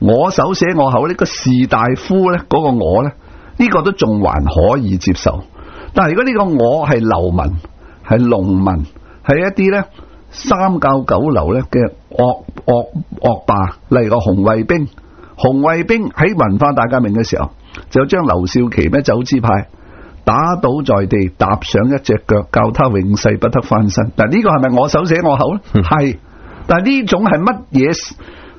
我手写我口呢个士大夫呢嗰个我呢，呢个都仲还可以接受。但系如果呢个我系流民，系农民，系一啲呢三教九流呢嘅恶恶恶霸，例如个红卫兵，红卫兵喺文化大革命嘅时候就将刘少奇咩走之派打倒在地，踏上一只脚，教他永世不得翻身。嗱，呢个系咪我手写我口呢？系，但系呢种系乜嘢？